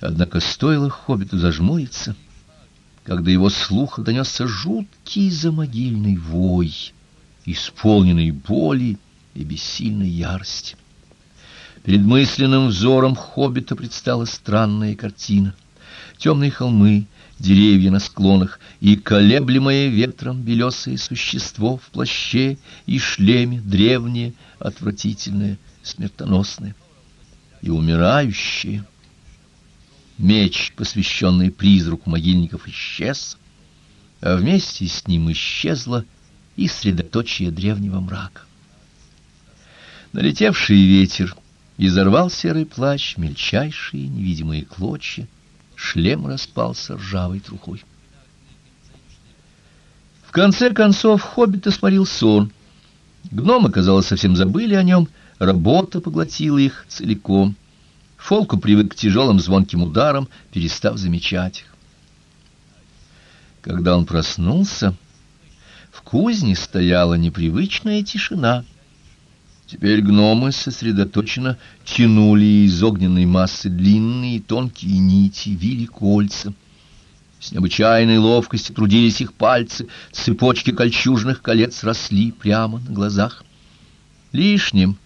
Однако стоило хоббиту зажмуриться, когда его слуха донесся жуткий замогильный вой, исполненный боли и бессильной ярости. Перед мысленным взором хоббита предстала странная картина. Темные холмы, деревья на склонах и колеблемое ветром белесое существо в плаще и шлеме, древнее, отвратительное, смертоносное и умирающее. Меч, посвященный призраку могильников, исчез, а вместе с ним исчезло и средоточие древнего мрака. Налетевший ветер изорвал серый плащ, мельчайшие невидимые клочья, шлем распался ржавой трухой. В конце концов хоббита сморил сон. Гномы, казалось, совсем забыли о нем, работа поглотила их целиком. Фолку привык к тяжелым звонким ударам, перестав замечать их. Когда он проснулся, в кузне стояла непривычная тишина. Теперь гномы сосредоточенно тянули из огненной массы длинные тонкие нити, вили кольца. С необычайной ловкостью трудились их пальцы, цепочки кольчужных колец росли прямо на глазах. Лишним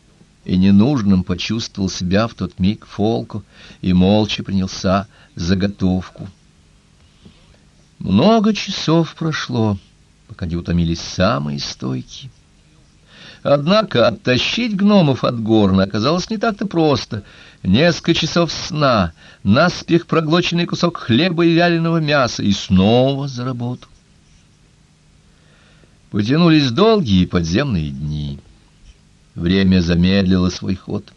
и ненужным почувствовал себя в тот миг Фолку и молча принялся заготовку. Много часов прошло, пока не утомились самые стойкие. Однако оттащить гномов от горна оказалось не так-то просто. Несколько часов сна, наспех проглоченный кусок хлеба и вяленого мяса, и снова за работу. Потянулись долгие подземные дни. Время замедлило свой ход.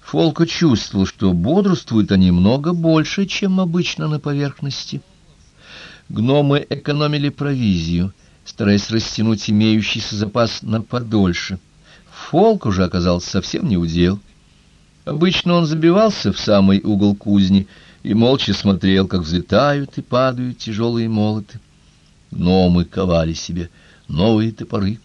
Фолко чувствовал, что бодрствуют они много больше, чем обычно на поверхности. Гномы экономили провизию — стараясь растянуть имеющийся запас на подольше. Фолк уже оказался совсем не удел. Обычно он забивался в самый угол кузни и молча смотрел, как взлетают и падают тяжелые молоты. Гномы ковали себе новые топоры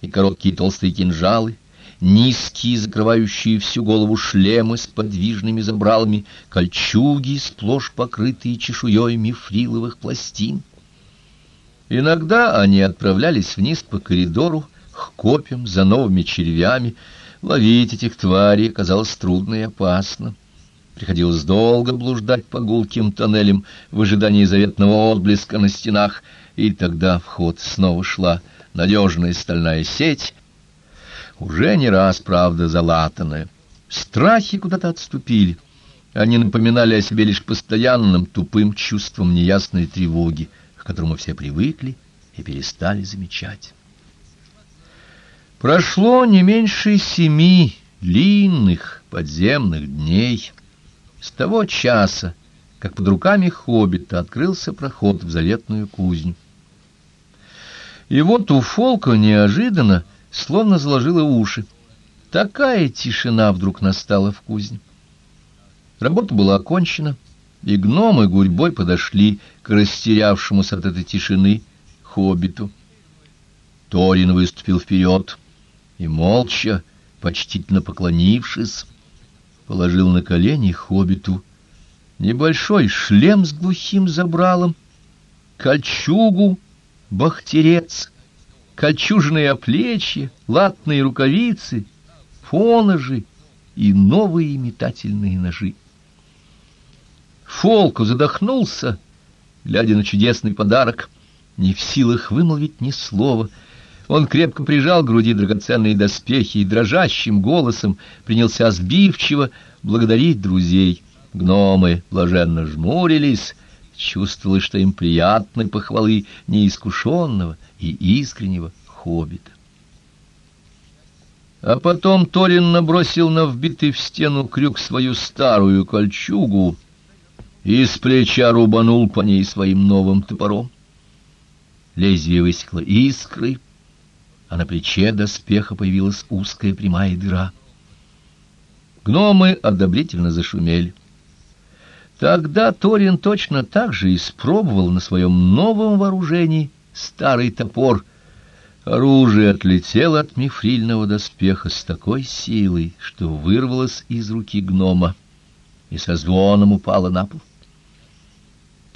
и короткие толстые кинжалы, низкие, закрывающие всю голову шлемы с подвижными забралами, кольчуги, сплошь покрытые чешуей мифриловых пластин. Иногда они отправлялись вниз по коридору к копьям за новыми червями. Ловить этих тварей оказалось трудно и опасно. Приходилось долго блуждать по гулким тоннелям в ожидании заветного отблеска на стенах, и тогда в ход снова шла надежная стальная сеть, уже не раз, правда, залатанная. Страхи куда-то отступили. Они напоминали о себе лишь постоянным тупым чувством неясной тревоги к которому все привыкли и перестали замечать. Прошло не меньше семи длинных подземных дней с того часа, как под руками хоббита открылся проход в заветную кузню. И вот у Фолка неожиданно словно заложило уши. Такая тишина вдруг настала в кузне. Работа была окончена, и гномы гурьбой подошли к растерявшемуся от этой тишины хоббиту. Торин выступил вперед и, молча, почтительно поклонившись, положил на колени хоббиту небольшой шлем с глухим забралом, кольчугу, бахтерец, кольчужные оплечья, латные рукавицы, поножи и новые метательные ножи. Фолку задохнулся, глядя на чудесный подарок, не в силах вымолвить ни слова. Он крепко прижал к груди драгоценные доспехи и дрожащим голосом принялся сбивчиво благодарить друзей. Гномы блаженно жмурились, чувствовалось, что им приятны похвалы неискушенного и искреннего хоббита. А потом Торин набросил на вбитый в стену крюк свою старую кольчугу, и с плеча рубанул по ней своим новым топором. Лезвие высекло искры, а на плече доспеха появилась узкая прямая дыра. Гномы одобрительно зашумели. Тогда Торин точно так же испробовал на своем новом вооружении старый топор. Оружие отлетело от мифрильного доспеха с такой силой, что вырвалось из руки гнома и со звоном упала на пол.